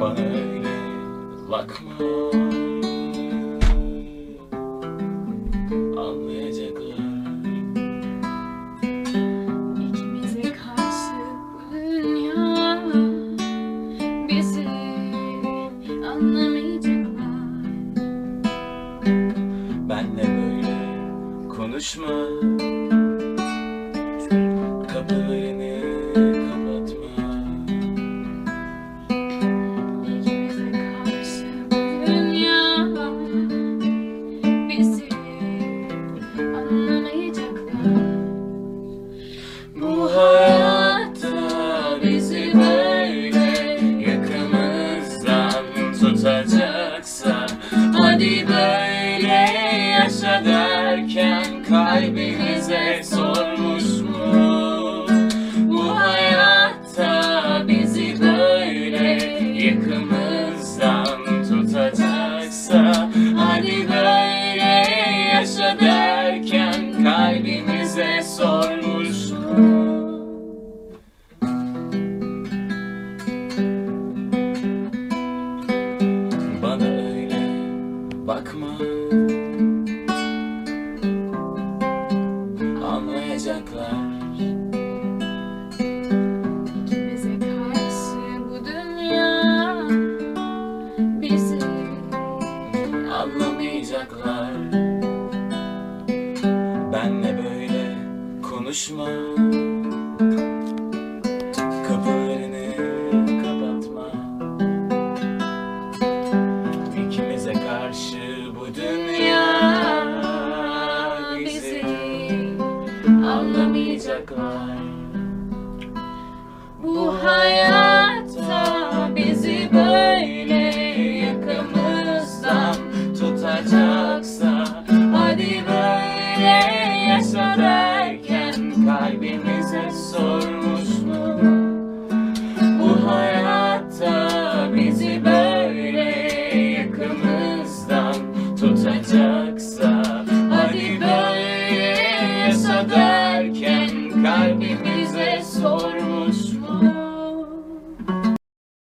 Bana öyle bakma. Anlayacaklar. İkimize karşı bu dünya bizi anlamayacaklar. Benle böyle konuşma. Kapılarını Bu hayatta bizi böyle yakımızdan tutacaksa Hadi böyle yaşa derken kalbimize sormuş mu? Bu hayatta bizi böyle yakımızdan bakma. Anlayacaklar. İkimize karşı bu dünya bizi Anlamayacaklar. Benle böyle konuşma anlamayacaklar. Bu hayatta bizi böyle yakamızdan tutacaksa Hadi böyle yaşa derken kalbimize sor. tesoro.